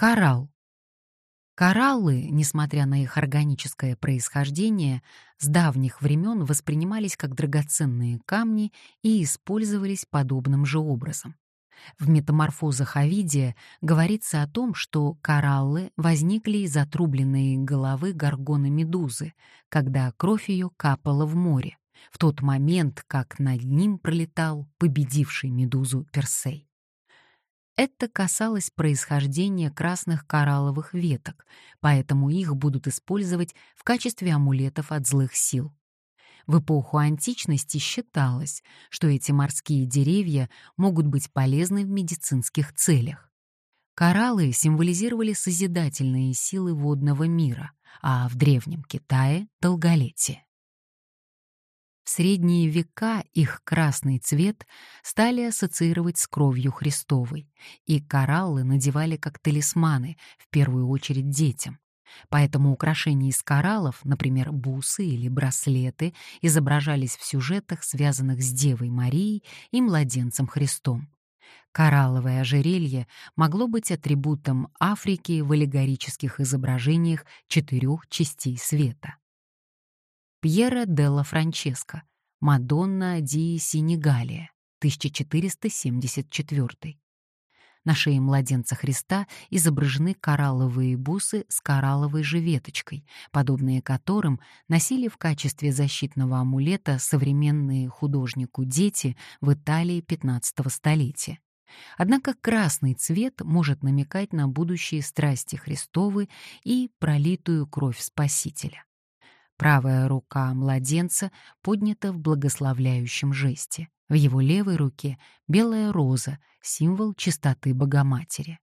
Коралл. Кораллы, несмотря на их органическое происхождение, с давних времен воспринимались как драгоценные камни и использовались подобным же образом. В метаморфозах Овидия говорится о том, что кораллы возникли из отрубленной головы горгона-медузы, когда кровь ее капала в море, в тот момент, как над ним пролетал победивший медузу Персей. Это касалось происхождения красных коралловых веток, поэтому их будут использовать в качестве амулетов от злых сил. В эпоху античности считалось, что эти морские деревья могут быть полезны в медицинских целях. Кораллы символизировали созидательные силы водного мира, а в Древнем Китае — долголетие. В средние века их красный цвет стали ассоциировать с кровью Христовой, и кораллы надевали как талисманы, в первую очередь детям. Поэтому украшения из кораллов, например, бусы или браслеты, изображались в сюжетах, связанных с Девой Марией и младенцем Христом. Коралловое ожерелье могло быть атрибутом Африки в аллегорических изображениях четырех частей света. Пьера делла Франческо, Мадонна ди Сенегалия, 1474. На шее младенца Христа изображены коралловые бусы с коралловой же веточкой, подобные которым носили в качестве защитного амулета современные художнику дети в Италии XV столетия. Однако красный цвет может намекать на будущие страсти Христовы и пролитую кровь Спасителя. Правая рука младенца поднята в благословляющем жесте. В его левой руке белая роза, символ чистоты Богоматери.